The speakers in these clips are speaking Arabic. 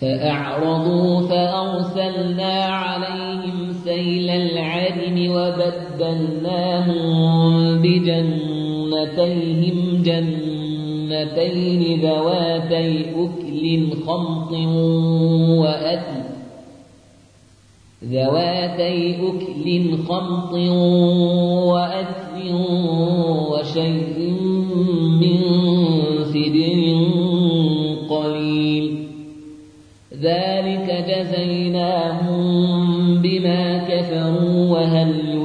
فأعرضوا فأرسلنا عليهم سيل العدم وبدلناهم بجنتيهم جنتين ذواتي أكل خمط وأثل ذواتي أكل خمط وأثل وشيء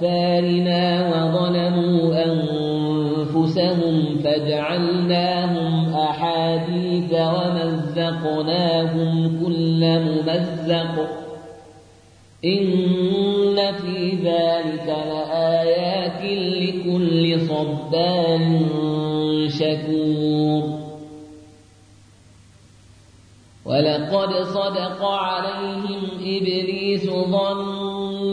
أسفارنا وظلموا أنفسهم فاجعلناهم أحاديث ومزقناهم كل ممزق إن في ذلك لآيات لكل صبار شكور ولقد صدق عليهم إبليس ظنه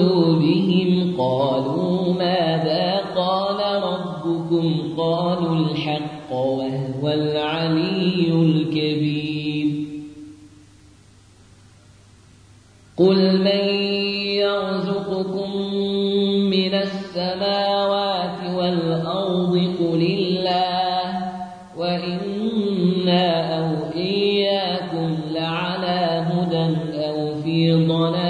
قلوبهم قالوا ماذا قال ربكم؟ قالوا الحق وهو العلي الكبير. قل من يرزقكم من السماوات والأرض؟ قل الله. وإنا أو إياكم لعلى هدى أو في ضلال.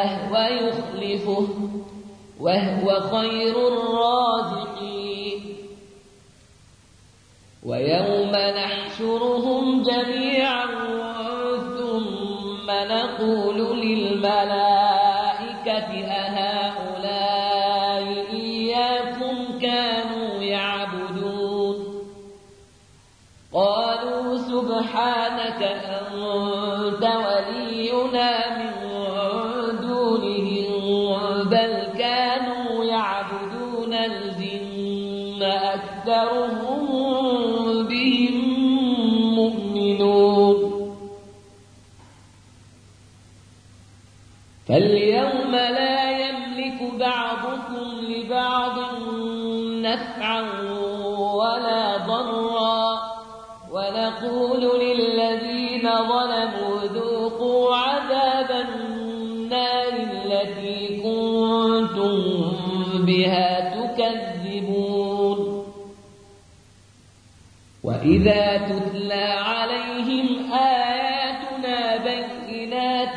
فهو يخلفه وهو خير الرازقين. ويوم نحشرهم جميعا ثم نقول للملائكة أهؤلاء إياكم كانوا يعبدون؟ قالوا سبحانك أنت بعضكم لبعض نفعا ولا ضرا. ونقول للذين ظلموا ذوقوا عذاب النار التي كنتم بها تكذبون. وإذا تتلى عليهم آياتنا بينات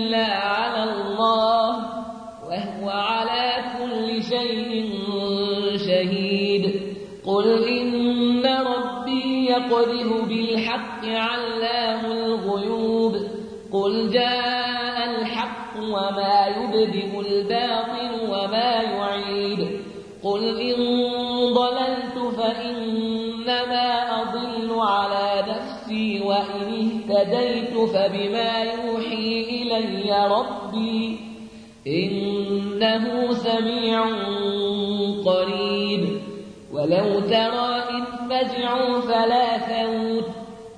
علام الغيوب. قل جاء الحق وما يبدئ الباطل وما يعيد. قل إن ضللت فإنما أضل على نفسي وإن اهتديت فبما يوحي إلي ربي. إنه سميع قريب. ولو ترى إذ فزعوا فلا ثوت